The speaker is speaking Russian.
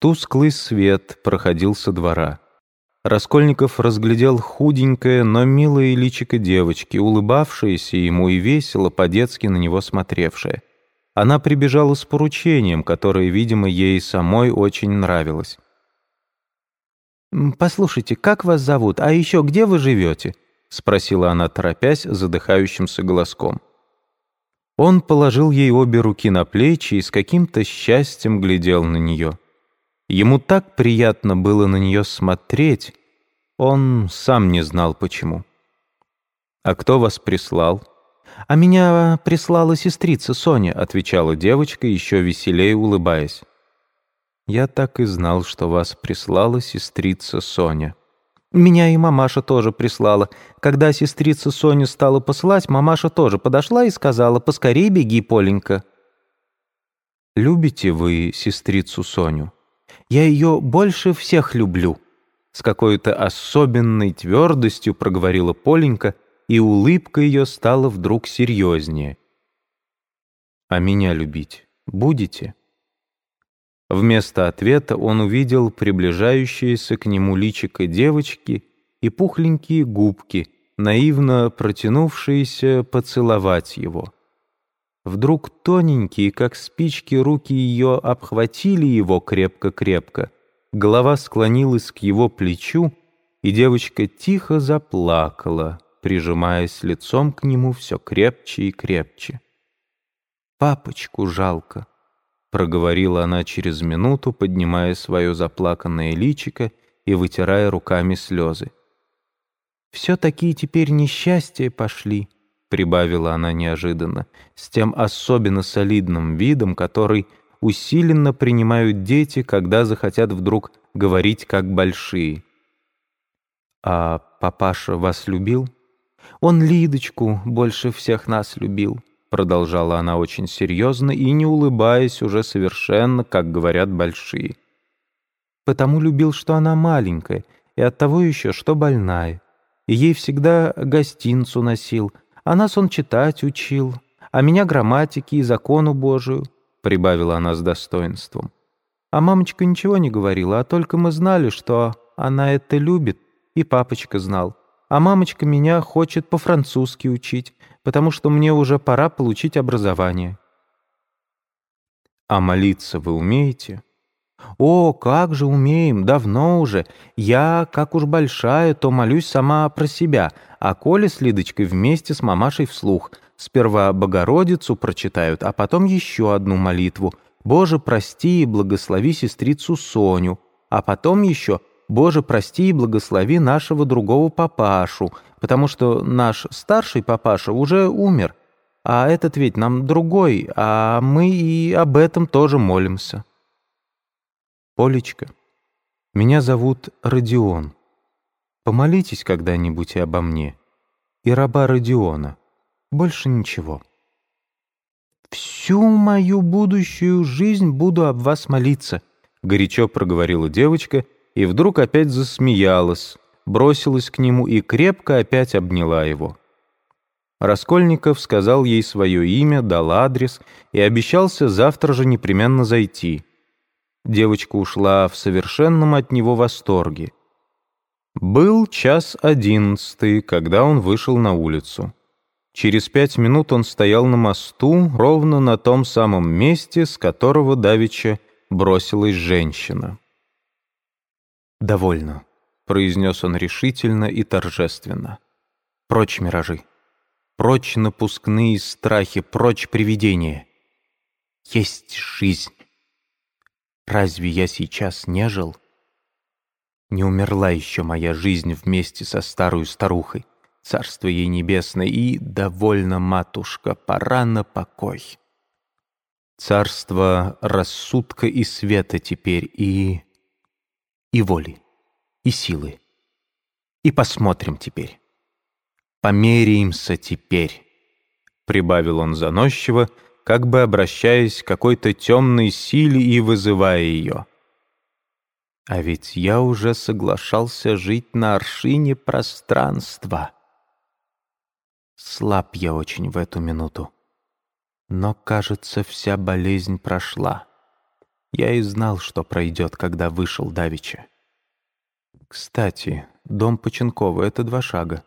Тусклый свет проходил со двора. Раскольников разглядел худенькое, но милое личико девочки, улыбавшееся ему и весело, по-детски на него смотревшее. Она прибежала с поручением, которое, видимо, ей самой очень нравилось. «Послушайте, как вас зовут? А еще где вы живете?» — спросила она, торопясь, задыхающимся голоском. Он положил ей обе руки на плечи и с каким-то счастьем глядел на нее. Ему так приятно было на нее смотреть, он сам не знал почему. «А кто вас прислал?» «А меня прислала сестрица Соня», — отвечала девочка, еще веселее улыбаясь. «Я так и знал, что вас прислала сестрица Соня». «Меня и мамаша тоже прислала. Когда сестрица Соня стала посылать, мамаша тоже подошла и сказала, «Поскорей беги, Поленька». «Любите вы сестрицу Соню?» Я ее больше всех люблю», — с какой-то особенной твердостью проговорила Поленька, и улыбка ее стала вдруг серьезнее. «А меня любить будете?» Вместо ответа он увидел приближающиеся к нему личико девочки и пухленькие губки, наивно протянувшиеся поцеловать его. Вдруг тоненькие, как спички, руки ее обхватили его крепко-крепко, голова склонилась к его плечу, и девочка тихо заплакала, прижимаясь лицом к нему все крепче и крепче. «Папочку жалко», — проговорила она через минуту, поднимая свое заплаканное личико и вытирая руками слезы. «Все такие теперь несчастья пошли». — прибавила она неожиданно, с тем особенно солидным видом, который усиленно принимают дети, когда захотят вдруг говорить как большие. «А папаша вас любил?» «Он Лидочку больше всех нас любил», — продолжала она очень серьезно и не улыбаясь уже совершенно, как говорят большие. «Потому любил, что она маленькая, и оттого еще, что больная. И ей всегда гостинцу носил — а нас он читать учил, а меня грамматики и закону Божию», — прибавила она с достоинством. А мамочка ничего не говорила, а только мы знали, что она это любит, и папочка знал. А мамочка меня хочет по-французски учить, потому что мне уже пора получить образование. «А молиться вы умеете?» «О, как же умеем, давно уже. Я, как уж большая, то молюсь сама про себя, а Коля с Лидочкой вместе с мамашей вслух. Сперва Богородицу прочитают, а потом еще одну молитву. «Боже, прости и благослови сестрицу Соню», а потом еще «Боже, прости и благослови нашего другого папашу», потому что наш старший папаша уже умер, а этот ведь нам другой, а мы и об этом тоже молимся. «Полечка, меня зовут Родион. Помолитесь когда-нибудь и обо мне. И раба Родиона. Больше ничего». «Всю мою будущую жизнь буду об вас молиться», — горячо проговорила девочка, и вдруг опять засмеялась, бросилась к нему и крепко опять обняла его. Раскольников сказал ей свое имя, дал адрес и обещался завтра же непременно зайти — Девочка ушла в совершенном от него восторге. Был час одиннадцатый, когда он вышел на улицу. Через пять минут он стоял на мосту, ровно на том самом месте, с которого давеча бросилась женщина. «Довольно», — произнес он решительно и торжественно. «Прочь миражи, прочь напускные страхи, прочь привидения. Есть жизнь». Разве я сейчас не жил? Не умерла еще моя жизнь вместе со старой старухой, царство ей небесное, и довольно, матушка, пора на покой. Царство рассудка и света теперь, и... и воли, и силы. И посмотрим теперь. Померяемся теперь, — прибавил он заносчиво, — как бы обращаясь к какой-то темной силе и вызывая ее. А ведь я уже соглашался жить на аршине пространства. Слаб я очень в эту минуту. Но, кажется, вся болезнь прошла. Я и знал, что пройдет, когда вышел Давича. Кстати, дом Поченкова — это два шага.